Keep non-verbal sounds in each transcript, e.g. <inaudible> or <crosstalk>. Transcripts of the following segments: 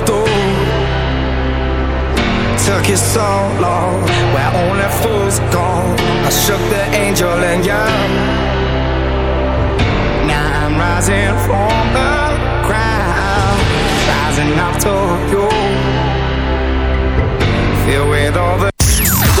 closed. Took you so long, where only fools go. I shook the angel and young. Now I'm rising from the crowd, rising up to you. Feel with all the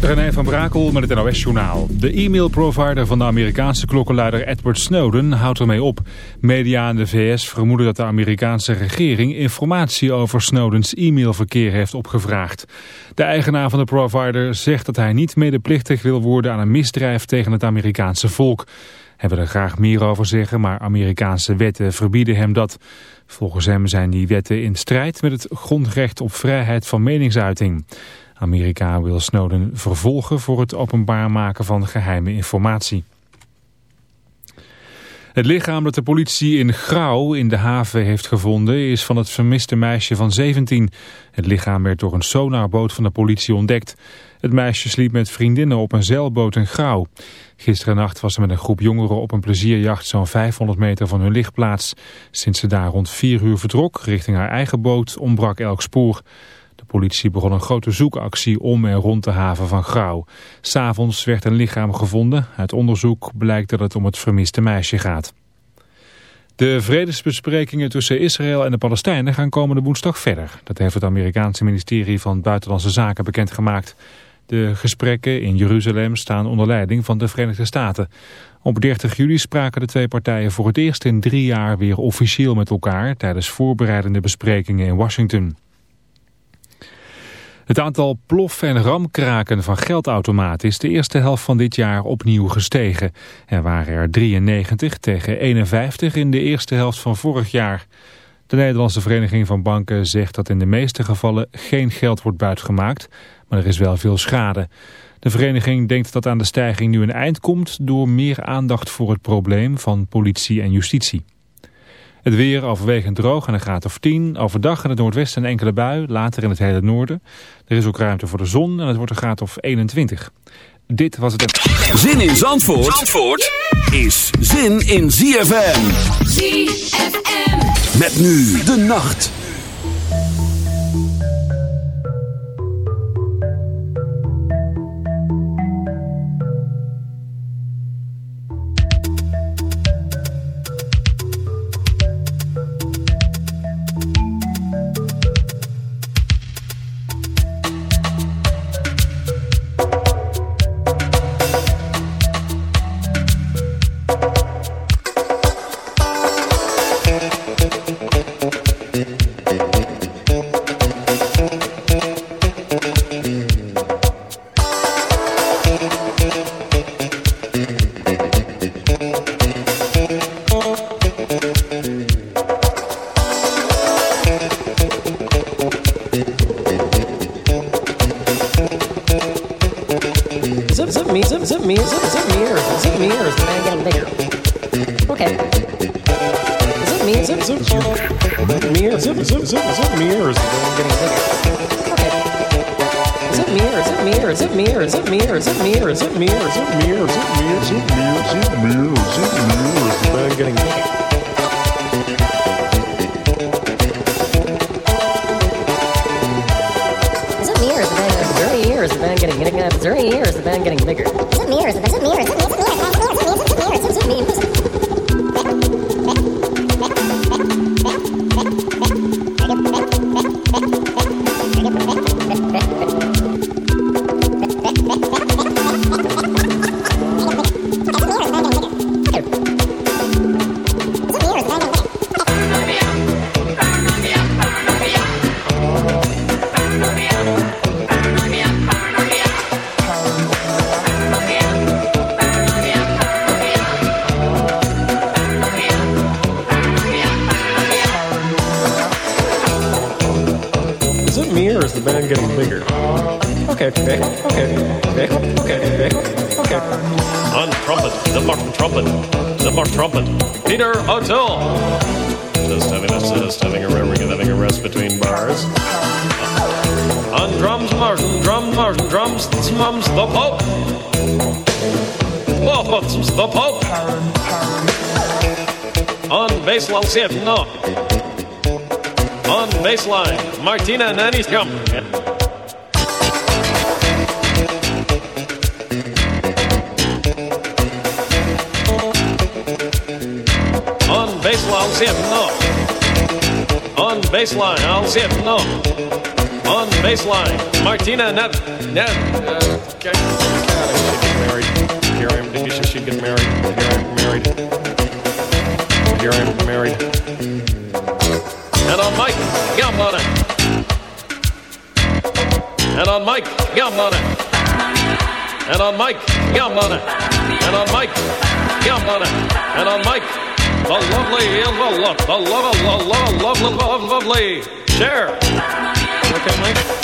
René van Brakel met het NOS-journaal. De e-mailprovider van de Amerikaanse klokkenluider Edward Snowden houdt ermee op. Media in de VS vermoeden dat de Amerikaanse regering informatie over Snowdens e-mailverkeer heeft opgevraagd. De eigenaar van de provider zegt dat hij niet medeplichtig wil worden aan een misdrijf tegen het Amerikaanse volk. Hij wil er graag meer over zeggen, maar Amerikaanse wetten verbieden hem dat. Volgens hem zijn die wetten in strijd met het grondrecht op vrijheid van meningsuiting. Amerika wil Snowden vervolgen voor het openbaar maken van geheime informatie. Het lichaam dat de politie in Grauw in de haven heeft gevonden is van het vermiste meisje van 17. Het lichaam werd door een sonarboot van de politie ontdekt. Het meisje sliep met vriendinnen op een zeilboot in Grauw. Gisteren nacht was ze met een groep jongeren op een plezierjacht zo'n 500 meter van hun lichtplaats. Sinds ze daar rond 4 uur vertrok richting haar eigen boot ontbrak elk spoor. De politie begon een grote zoekactie om en rond de haven van Grauw. S'avonds werd een lichaam gevonden. Uit onderzoek blijkt dat het om het vermiste meisje gaat. De vredesbesprekingen tussen Israël en de Palestijnen gaan komende woensdag verder. Dat heeft het Amerikaanse ministerie van Buitenlandse Zaken bekendgemaakt. De gesprekken in Jeruzalem staan onder leiding van de Verenigde Staten. Op 30 juli spraken de twee partijen voor het eerst in drie jaar weer officieel met elkaar... tijdens voorbereidende besprekingen in Washington. Het aantal plof- en ramkraken van geldautomaten is de eerste helft van dit jaar opnieuw gestegen. Er waren er 93 tegen 51 in de eerste helft van vorig jaar. De Nederlandse Vereniging van Banken zegt dat in de meeste gevallen geen geld wordt buitgemaakt, maar er is wel veel schade. De vereniging denkt dat aan de stijging nu een eind komt door meer aandacht voor het probleem van politie en justitie. Het weer overwegend droog en een graad of 10. Overdag in het noordwesten een enkele bui, later in het hele noorden. Er is ook ruimte voor de zon en het wordt een graad of 21. Dit was het... Zin in Zandvoort, Zandvoort is zin in ZFM. ZFM. Met nu de nacht. Zip me, zip, zip, zip ears, zip, zip, zip, zip the getting. Okay. Zip ears, zip ears, zip ears, zip ears, zip ears, zip ears, zip ears, zip ears, zip ears, zip ears, zip ears, the man getting or is the band there any ears, the man getting, getting, there any ears, the man getting bigger? Is it me or No. On baseline, Martina Nanny's come. On baseline, it, no. On baseline, I'll it, no. On baseline, Martina Ned. Ned. Uh, okay. God, married. Here I am. She get married? Here I am married. Am married. And on Mike, Gambona. And on Mike, Gambona. And on Mike, Gambona. And on Mike, Gambona. And on Mike, the lovely, the love, the love, the love, love, love, love, lovely. Share. Okay, Mike.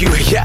you. <laughs> Yeah,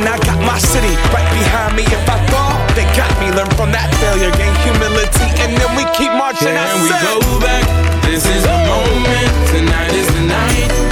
I got my city right behind me. If I fall, they got me. Learn from that failure, gain humility, and then we keep marching. Can we go back? This is the moment. Tonight is the night.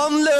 kafam le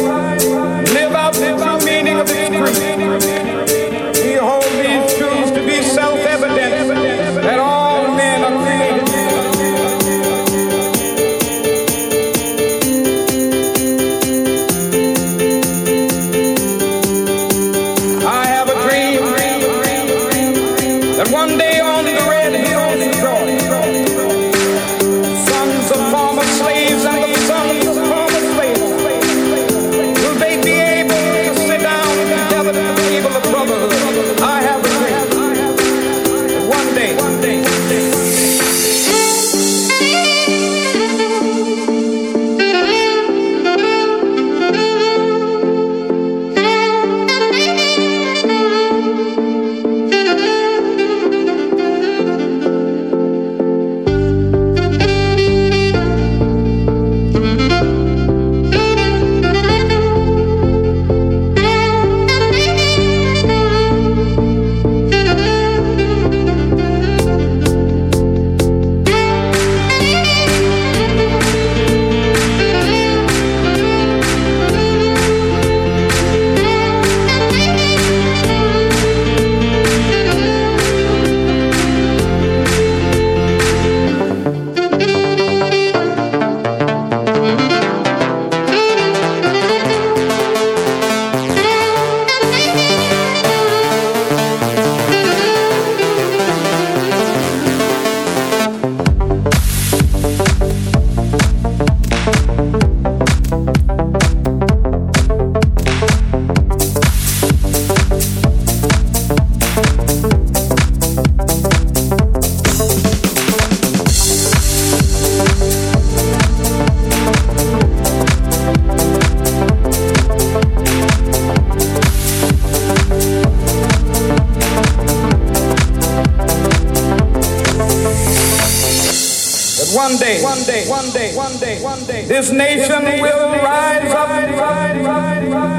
day, this nation will rise up,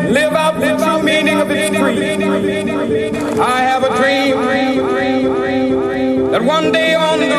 live out the true meaning of its creed. I have a dream that one day on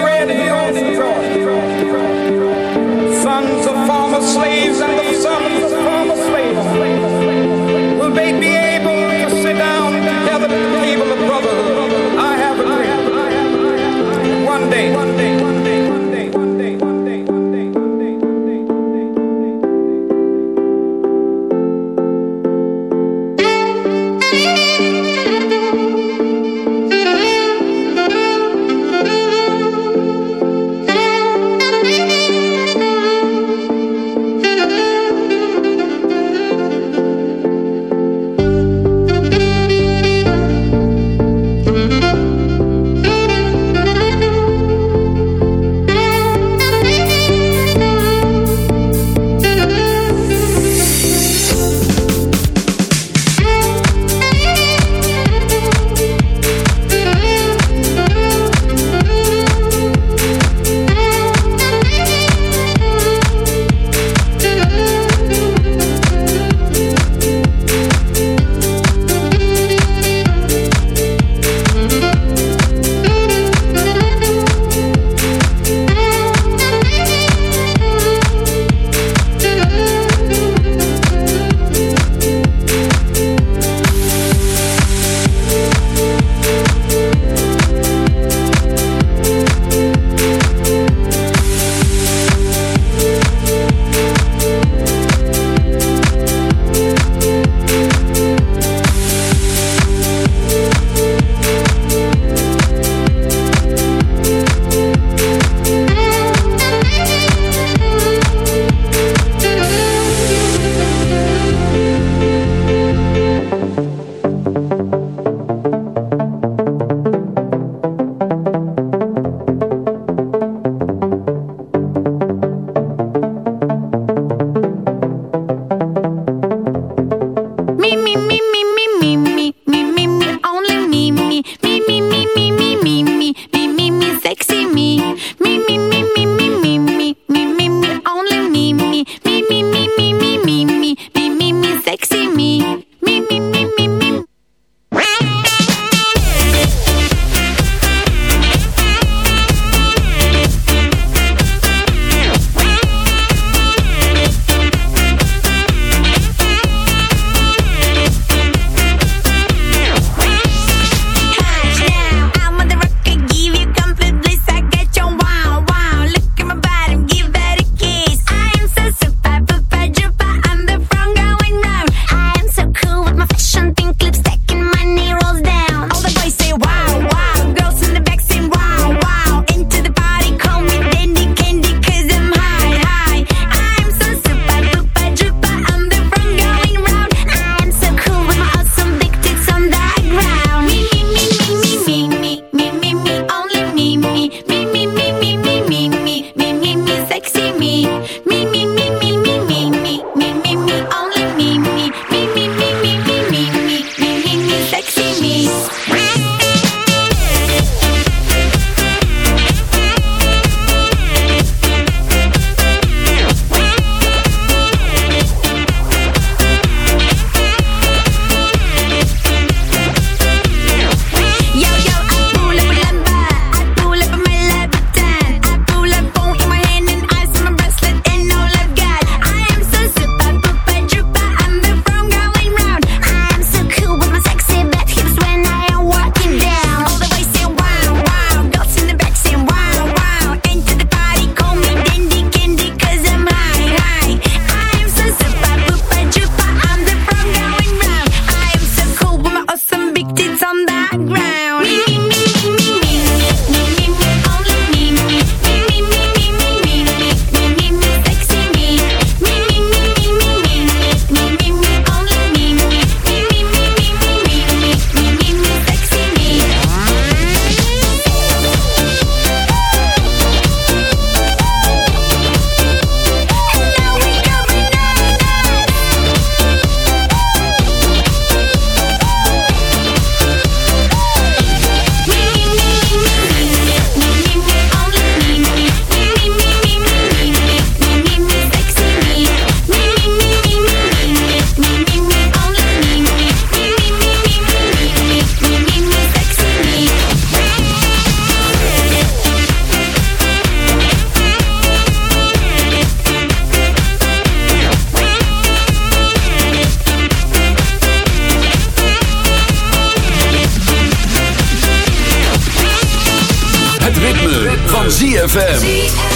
ZFM.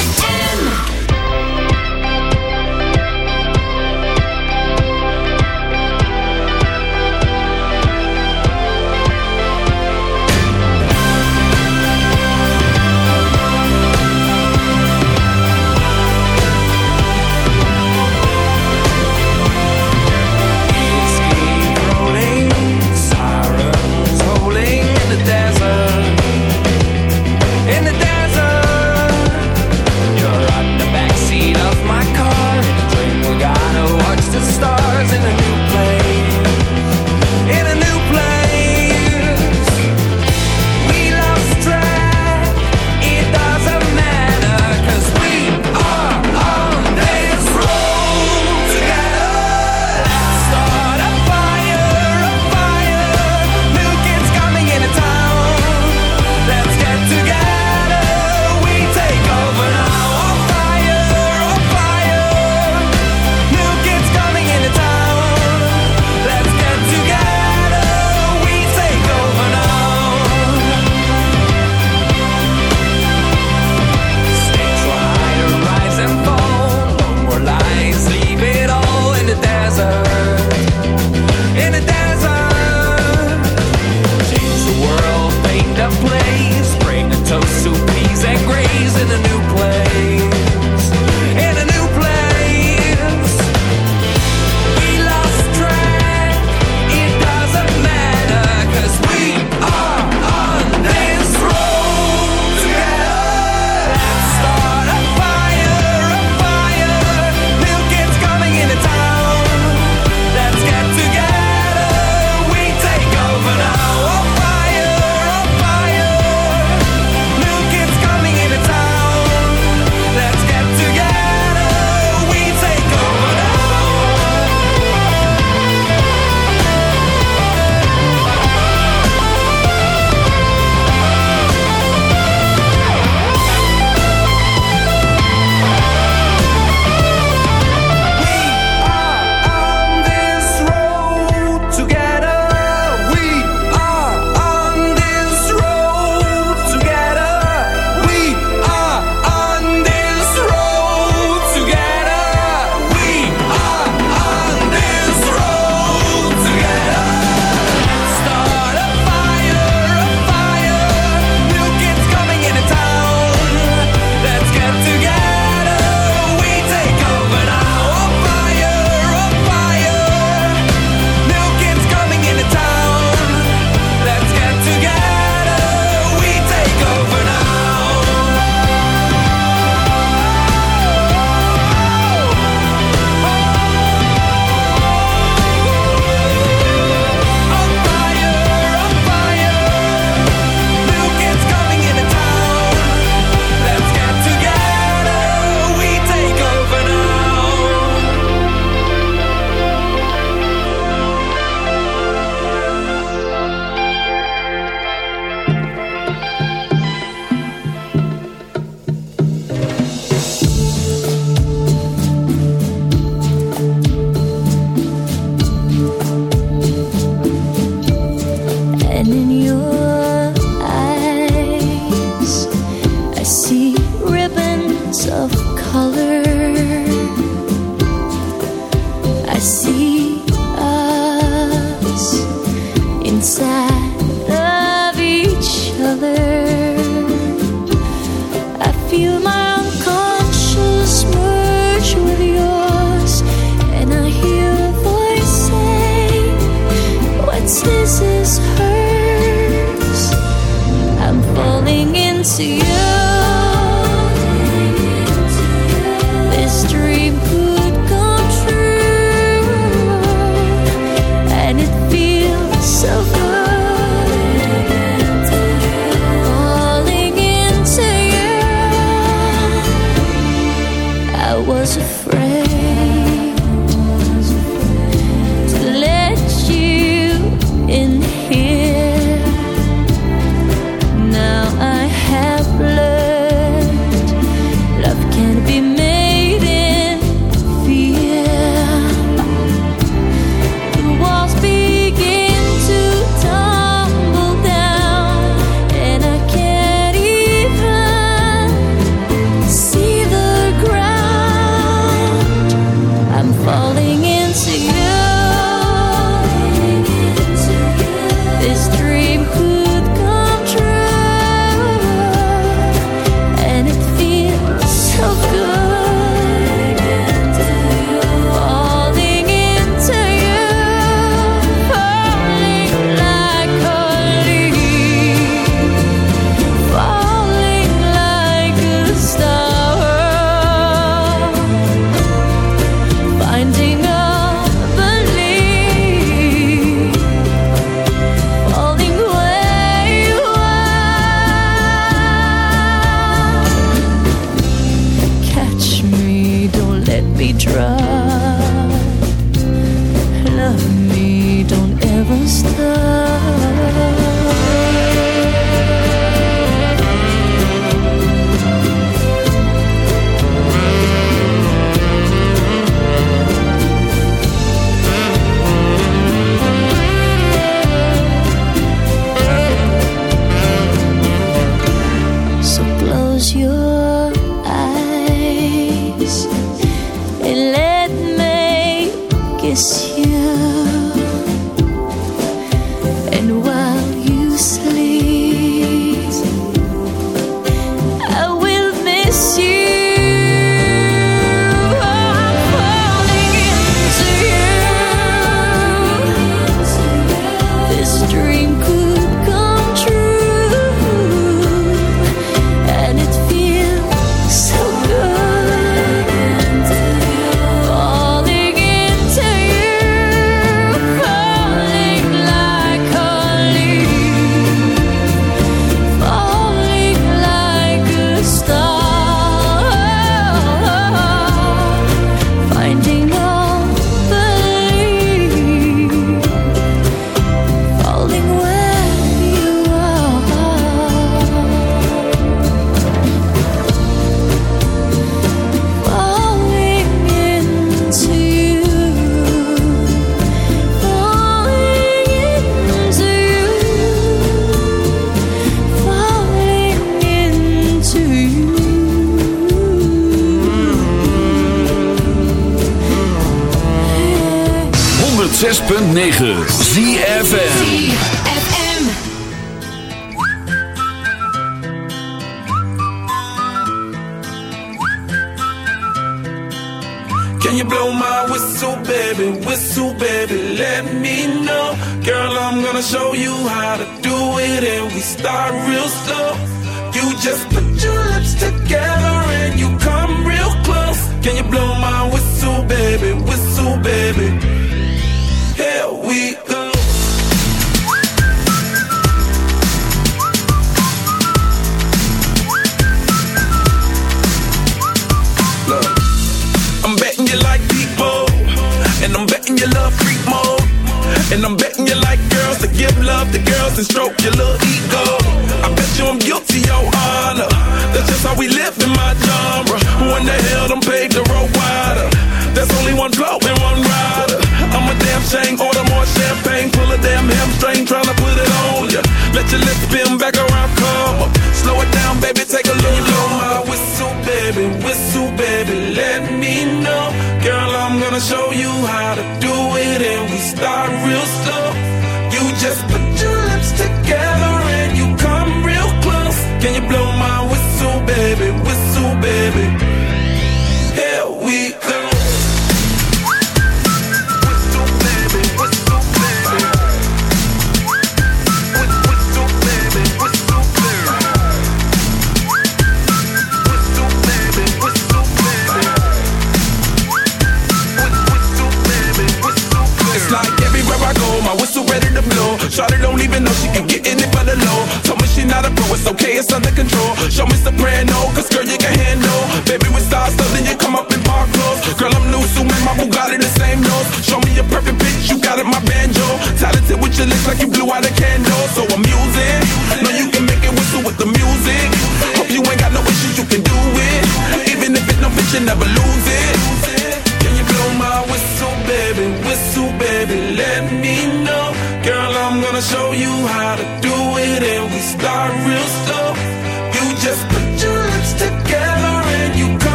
106.9